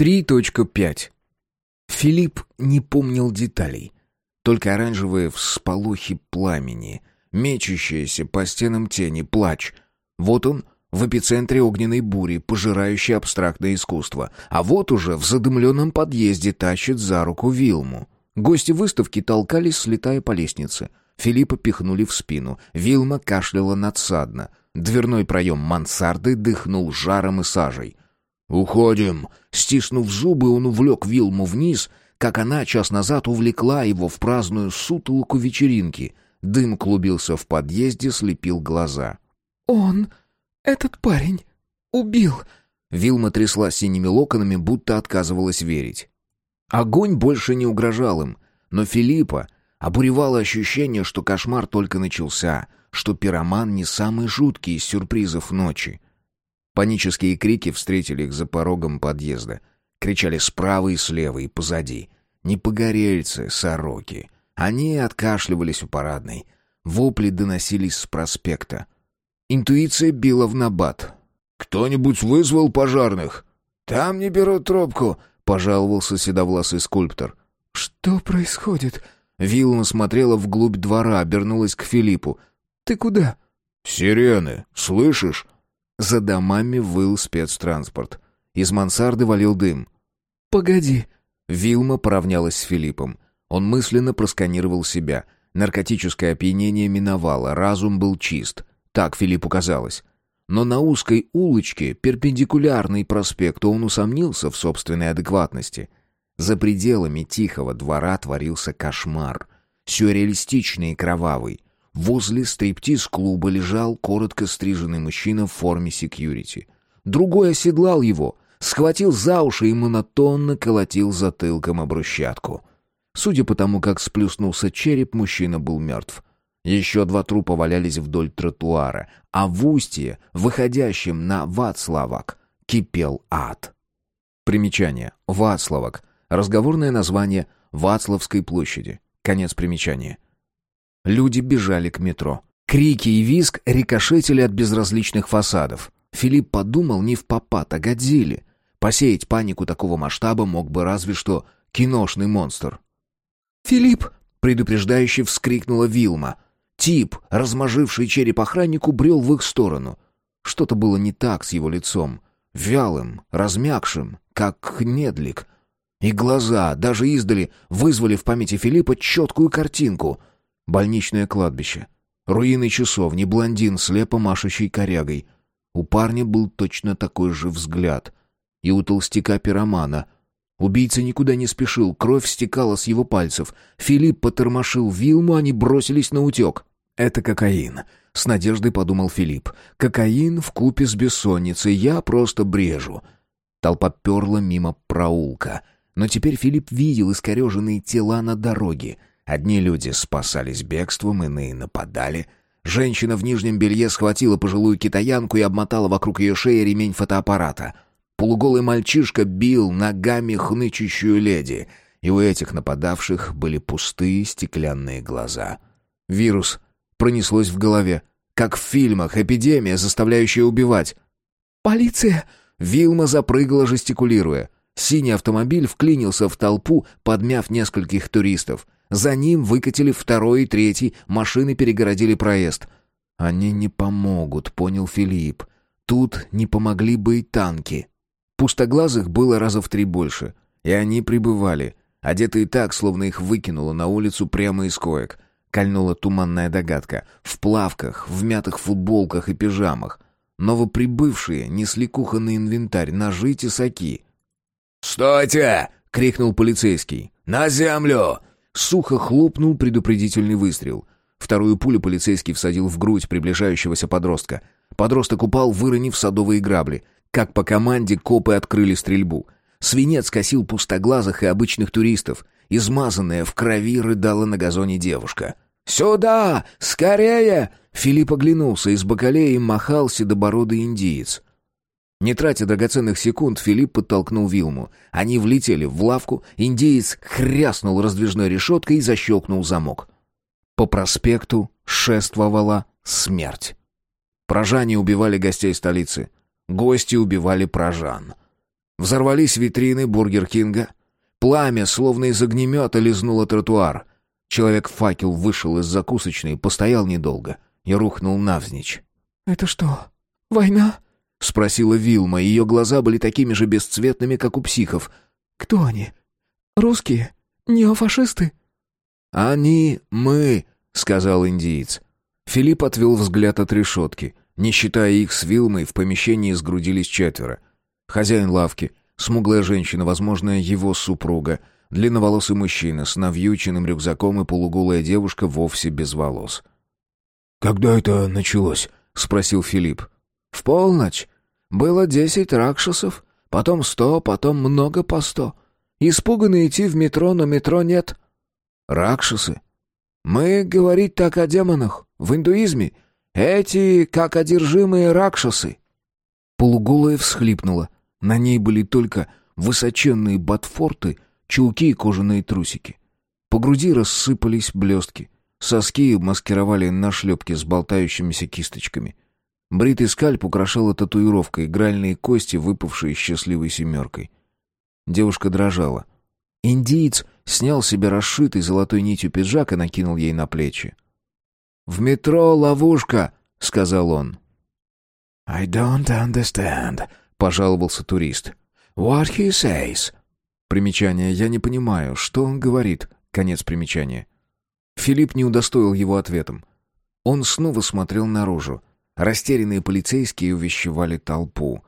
3.5. Филипп не помнил деталей. Только оранжевые всполохи пламени, мечущиеся по стенам тени, плач. Вот он в эпицентре огненной бури, пожирающей абстрактное искусство. А вот уже в задымленном подъезде тащит за руку Вилму. Гости выставки толкались, слетая по лестнице. Филиппа пихнули в спину. Вилма кашляла надсадно. Дверной проем мансарды дыхнул жаром и сажей. «Уходим!» Стиснув зубы, он увлек Вилму вниз, как она час назад увлекла его в праздную сутолоку вечеринки. Дым клубился в подъезде, слепил глаза. «Он, этот парень, убил!» Вилма трясла синими локонами, будто отказывалась верить. Огонь больше не угрожал им, но Филиппа обуревало ощущение, что кошмар только начался, что пироман не самый жуткий из сюрпризов ночи. Панические крики встретили их за порогом подъезда. Кричали справа и слева и позади. Не погорельцы, сороки. Они откашливались у парадной. Вопли доносились с проспекта. Интуиция била в набат. «Кто-нибудь вызвал пожарных?» «Там не берут трубку», — пожаловался седовласый скульптор. «Что происходит?» Вилма смотрела вглубь двора, обернулась к Филиппу. «Ты куда?» «Сирены, слышишь?» За домами выл спецтранспорт. Из мансарды валил дым. «Погоди». Вилма поравнялась с Филиппом. Он мысленно просканировал себя. Наркотическое опьянение миновало, разум был чист. Так Филиппу казалось. Но на узкой улочке, перпендикулярной проспекту, он усомнился в собственной адекватности. За пределами тихого двора творился кошмар. Сюрреалистичный и кровавый. Возле стриптиз-клуба лежал коротко стриженный мужчина в форме секьюрити. Другой оседлал его, схватил за уши и монотонно колотил затылком об брусчатку. Судя по тому, как сплюснулся череп, мужчина был мертв. Еще два трупа валялись вдоль тротуара, а в устье, выходящем на Вацлавак, кипел ад. Примечание. Вацлавак. Разговорное название Вацлавской площади. Конец примечания. Люди бежали к метро. Крики и визг рикошетили от безразличных фасадов. Филипп подумал не в попад, а Годзилле. Посеять панику такого масштаба мог бы разве что киношный монстр. «Филипп!» — предупреждающе вскрикнула Вилма. Тип, размаживший череп охраннику, брел в их сторону. Что-то было не так с его лицом. Вялым, размякшим, как недлик. И глаза, даже издали, вызвали в памяти Филиппа четкую картинку — Больничное кладбище. Руины часовни, блондин, слепо машущий корягой. У парня был точно такой же взгляд. И у толстяка-пиромана. Убийца никуда не спешил, кровь стекала с его пальцев. Филипп потормошил Вилму, они бросились на утек. «Это кокаин», — с надеждой подумал Филипп. «Кокаин в купе с бессонницей, я просто брежу». Толпа перла мимо проулка. Но теперь Филипп видел искореженные тела на дороге — Одни люди спасались бегством, иные нападали. Женщина в нижнем белье схватила пожилую китаянку и обмотала вокруг ее шеи ремень фотоаппарата. Полуголый мальчишка бил ногами хнычущую леди, и у этих нападавших были пустые стеклянные глаза. Вирус пронеслось в голове, как в фильмах, эпидемия, заставляющая убивать. «Полиция!» Вилма запрыгала, жестикулируя. Синий автомобиль вклинился в толпу, подмяв нескольких туристов — за ним выкатили второй и третий, машины перегородили проезд. «Они не помогут», — понял Филипп. «Тут не помогли бы и танки». Пустоглазых было раза в три больше, и они прибывали, одетые так, словно их выкинуло на улицу прямо из коек. Кольнула туманная догадка. В плавках, в мятых футболках и пижамах. Новоприбывшие несли кухонный инвентарь, ножи, тесаки. «Стойте!» — крикнул полицейский. «На землю! Сухо хлопнул предупредительный выстрел. Вторую пулю полицейский всадил в грудь приближающегося подростка. Подросток упал, выронив садовые грабли. Как по команде копы открыли стрельбу. Свинец косил пустоглазых и обычных туристов. Измазанная в крови рыдала на газоне девушка. «Сюда! Скорее!» Филипп оглянулся, из бакалеи махал седобородый индиец. Не тратя драгоценных секунд, Филипп подтолкнул Вилму. Они влетели в лавку, индеец хряснул раздвижной решеткой и защелкнул замок. По проспекту шествовала смерть. Прожане убивали гостей столицы. Гости убивали прожан. Взорвались витрины Бургер Кинга. Пламя, словно из огнемета, лизнуло тротуар. Человек-факел вышел из закусочной, постоял недолго и рухнул навзничь. «Это что, война?» — спросила Вилма, ее глаза были такими же бесцветными, как у психов. «Кто они? Русские? Неофашисты?» «Они, мы», — сказал индиец. Филипп отвел взгляд от решетки. Не считая их с Вилмой, в помещении сгрудились четверо. Хозяин лавки, смуглая женщина, возможно, его супруга, длинноволосый мужчина с навьюченным рюкзаком и полуголая девушка вовсе без волос. «Когда это началось?» — спросил Филипп. «В полночь. Было десять ракшасов, потом сто, потом много по сто. Испуганно идти в метро, но метро нет». «Ракшасы? Мы говорить так о демонах. В индуизме. Эти, как одержимые ракшасы». Полуголая всхлипнула. На ней были только высоченные ботфорты, чулки и кожаные трусики. По груди рассыпались блестки. Соски маскировали нашлепки с болтающимися кисточками. Бритый скальп украшала татуировка, игральные кости, выпавшие счастливой семеркой. Девушка дрожала. Индиец снял себе расшитый золотой нитью пиджак и накинул ей на плечи. «В метро ловушка», — сказал он. «I don't understand», — пожаловался турист. «What he says?» Примечание «Я не понимаю, что он говорит». Конец примечания. Филипп не удостоил его ответом. Он снова смотрел наружу. Растерянные полицейские увещевали толпу.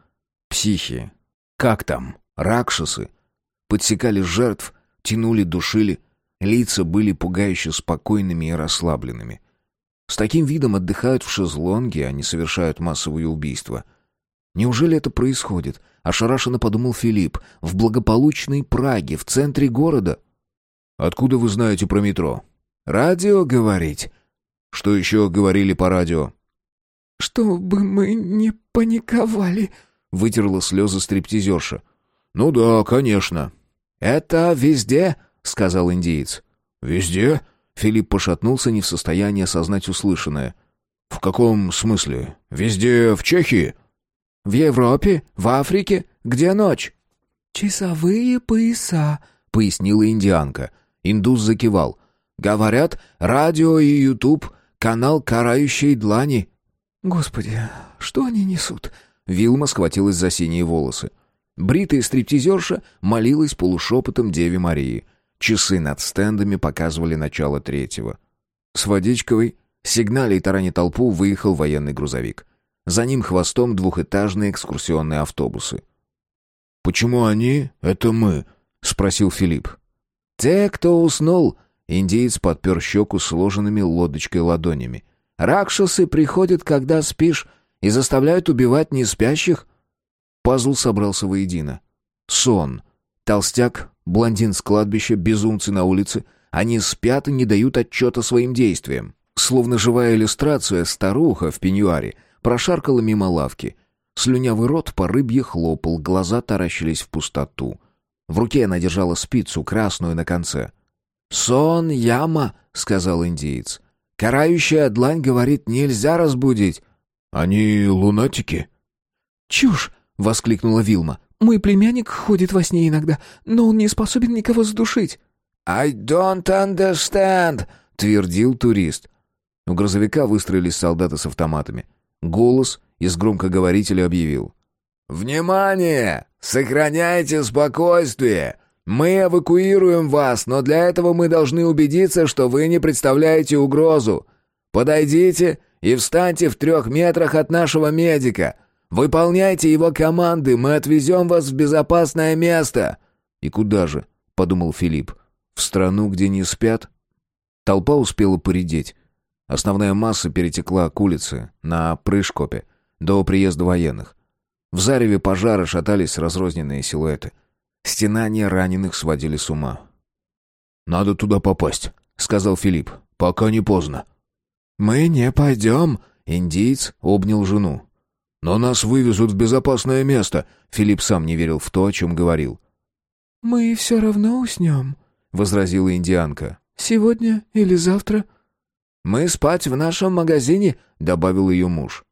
Психи. Как там? Ракшасы. Подсекали жертв, тянули, душили. Лица были пугающе спокойными и расслабленными. С таким видом отдыхают в шезлонге, а не совершают массовые убийства. Неужели это происходит? Ошарашенно подумал Филипп. В благополучной Праге, в центре города. Откуда вы знаете про метро? Радио говорить. Что еще говорили по радио? «Чтобы мы не паниковали», — вытерла слезы стриптизерша. «Ну да, конечно». «Это везде», — сказал индиец. «Везде?» Филипп пошатнулся, не в состоянии осознать услышанное. «В каком смысле? Везде в Чехии?» «В Европе? В Африке? Где ночь?» «Часовые пояса», — пояснила индианка. Индус закивал. «Говорят, радио и ютуб — канал карающей длани». «Господи, что они несут?» Вилма схватилась за синие волосы. Бритая стриптизерша молилась полушепотом Деве Марии. Часы над стендами показывали начало третьего. С водичковой, сигналей тарани толпу, выехал военный грузовик. За ним хвостом двухэтажные экскурсионные автобусы. «Почему они? Это мы?» — спросил Филипп. «Те, кто уснул», — индеец подпер щеку сложенными лодочкой ладонями. «Ракшасы приходят, когда спишь, и заставляют убивать неспящих». Пазл собрался воедино. Сон. Толстяк, блондин с кладбища, безумцы на улице. Они спят и не дают отчета своим действиям. Словно живая иллюстрация, старуха в пеньюаре прошаркала мимо лавки. Слюнявый рот по рыбье хлопал, глаза таращились в пустоту. В руке она держала спицу, красную на конце. «Сон, яма», — сказал индиец. «Карающая длань говорит, нельзя разбудить». «Они лунатики?» «Чушь!» — воскликнула Вилма. Мой племянник ходит во сне иногда, но он не способен никого задушить». «I don't understand», — твердил турист. У грузовика выстроились солдаты с автоматами. Голос из громкоговорителя объявил. «Внимание! Сохраняйте спокойствие! Мы эвакуируем вас, но для этого мы должны убедиться, что вы не представляете угрозу. Подойдите и встаньте в трех метрах от нашего медика. «Выполняйте его команды, мы отвезем вас в безопасное место!» «И куда же?» — подумал Филипп. «В страну, где не спят?» Толпа успела поредеть. Основная масса перетекла к улице, на Прыжкопе, до приезда военных. В зареве пожара шатались разрозненные силуэты. Стенания раненых сводили с ума. «Надо туда попасть», — сказал Филипп. «Пока не поздно». «Мы не пойдем», — индиец обнял жену. «Но нас вывезут в безопасное место», — Филипп сам не верил в то, о чем говорил. «Мы все равно уснем», — возразила индианка. «Сегодня или завтра?» «Мы спать в нашем магазине», — добавил ее муж.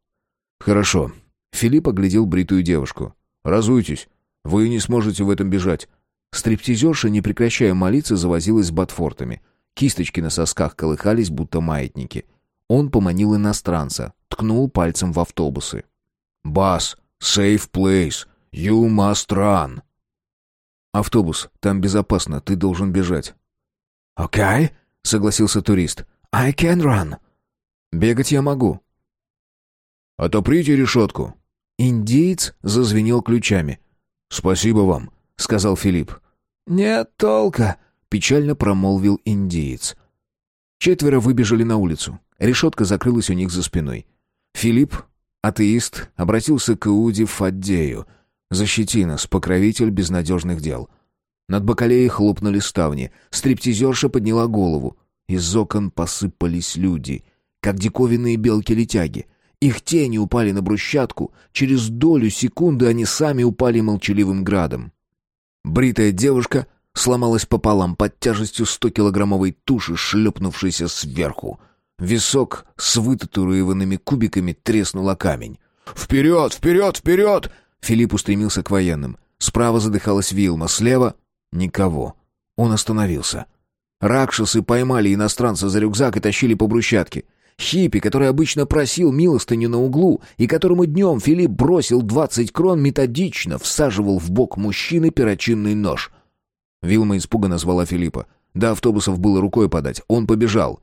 «Хорошо». Филипп оглядел бритую девушку. «Разуйтесь. Вы не сможете в этом бежать». Стриптизерша, не прекращая молиться, завозилась с ботфортами. Кисточки на сосках колыхались, будто маятники. Он поманил иностранца, ткнул пальцем в автобусы. «Бас, safe place. You must run». «Автобус, там безопасно, ты должен бежать». «Окей», okay, — согласился турист. «I can run». «Бегать я могу». «Отоприте решетку». Индиец зазвенел ключами. «Спасибо вам», — сказал Филипп. «Нет толка», — печально промолвил индиец. Четверо выбежали на улицу. Решетка закрылась у них за спиной. Филипп, атеист, обратился к Иуде Фаддею. «Защити нас, покровитель безнадежных дел». Над бакалеей хлопнули ставни. Стриптизерша подняла голову. Из окон посыпались люди, как диковинные белки-летяги. Их тени упали на брусчатку. Через долю секунды они сами упали молчаливым градом. Бритая девушка сломалась пополам под тяжестью стокилограммовой туши, шлепнувшейся сверху. Висок с вытатуированными кубиками треснула камень. «Вперед! Вперед! Вперед!» Филипп устремился к военным. Справа задыхалась Вилма, слева — никого. Он остановился. Ракшасы поймали иностранца за рюкзак и тащили по брусчатке. Хиппи, который обычно просил милостыню на углу, и которому днем Филипп бросил двадцать крон, методично всаживал в бок мужчины перочинный нож. Вилма испуганно звала Филиппа. До автобусов было рукой подать. Он побежал.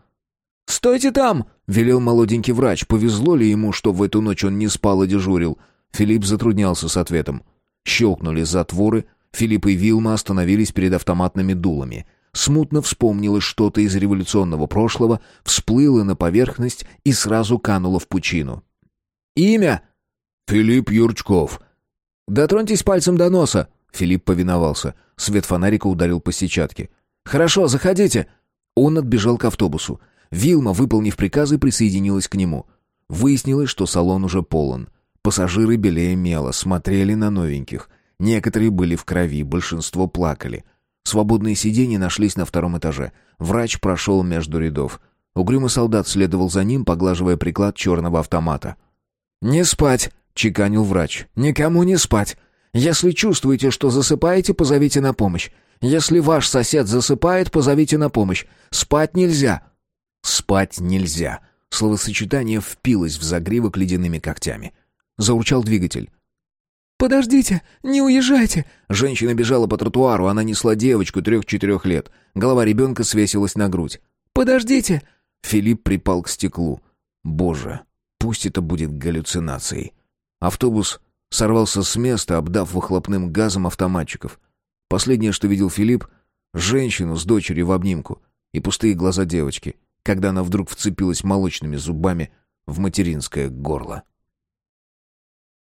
«Стойте там!» — велел молоденький врач. Повезло ли ему, что в эту ночь он не спал и дежурил? Филипп затруднялся с ответом. Щелкнули затворы. Филипп и Вилма остановились перед автоматными дулами — Смутно вспомнилось что-то из революционного прошлого, всплыло на поверхность и сразу кануло в пучину. «Имя?» «Филипп Юрчков». «Дотроньтесь пальцем до носа». Филипп повиновался. Свет фонарика ударил по сетчатке. «Хорошо, заходите». Он отбежал к автобусу. Вилма, выполнив приказы, присоединилась к нему. Выяснилось, что салон уже полон. Пассажиры белее мела, смотрели на новеньких. Некоторые были в крови, большинство плакали. Свободные сиденья нашлись на втором этаже. Врач прошел между рядов. Угрюмый солдат следовал за ним, поглаживая приклад черного автомата. «Не спать!» — чеканил врач. «Никому не спать! Если чувствуете, что засыпаете, позовите на помощь. Если ваш сосед засыпает, позовите на помощь. Спать нельзя!» «Спать нельзя!» Словосочетание впилось в загривок ледяными когтями. Заурчал двигатель. «Подождите, не уезжайте!» Женщина бежала по тротуару, она несла девочку трех-четырех лет. Голова ребенка свесилась на грудь. «Подождите!» Филипп припал к стеклу. «Боже, пусть это будет галлюцинацией!» Автобус сорвался с места, обдав выхлопным газом автоматчиков. Последнее, что видел Филипп, женщину с дочерью в обнимку и пустые глаза девочки, когда она вдруг вцепилась молочными зубами в материнское горло.